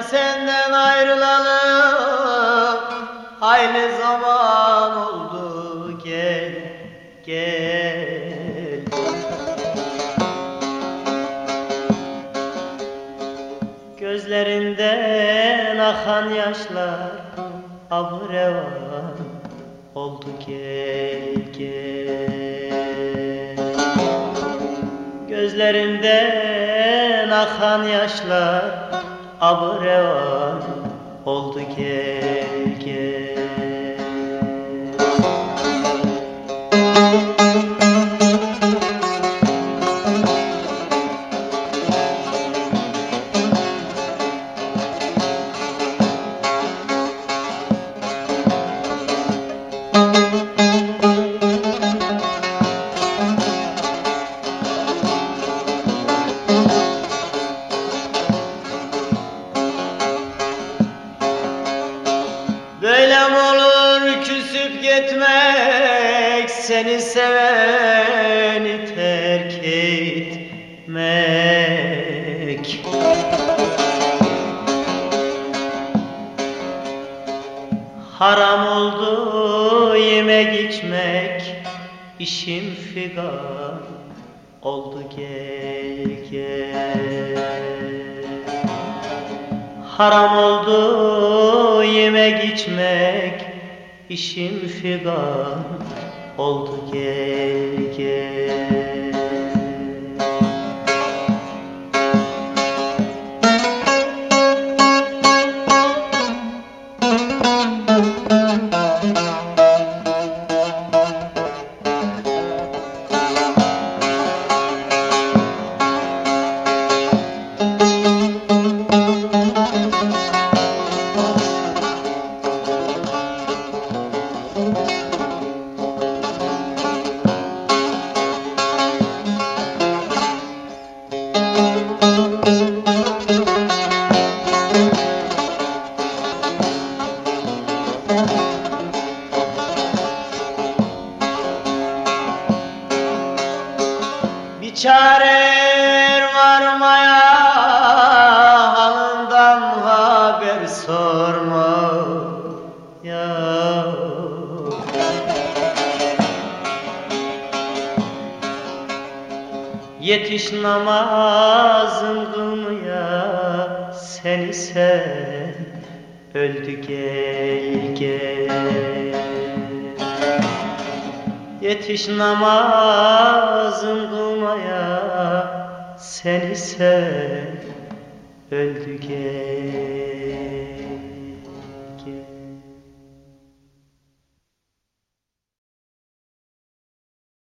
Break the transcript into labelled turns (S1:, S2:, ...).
S1: senden ayrılalı hayli zaman oldu gel gel. Gözlerinden akan yaşlar abu revan oldu gel gel. Gözlerinden akan yaşlar abu revan oldu gel gel gitmek Seni seveni terk etmek. Haram oldu yemek içmek işim figan oldu gel gel. Haram oldu yemek içmek işim figan oldu gel gel Bir çare varmaya halından haber sorma ya. Yetiş namazın kılmaya seni sen öldü gel gel. Yetiş namazın kılmaya sen öldü gel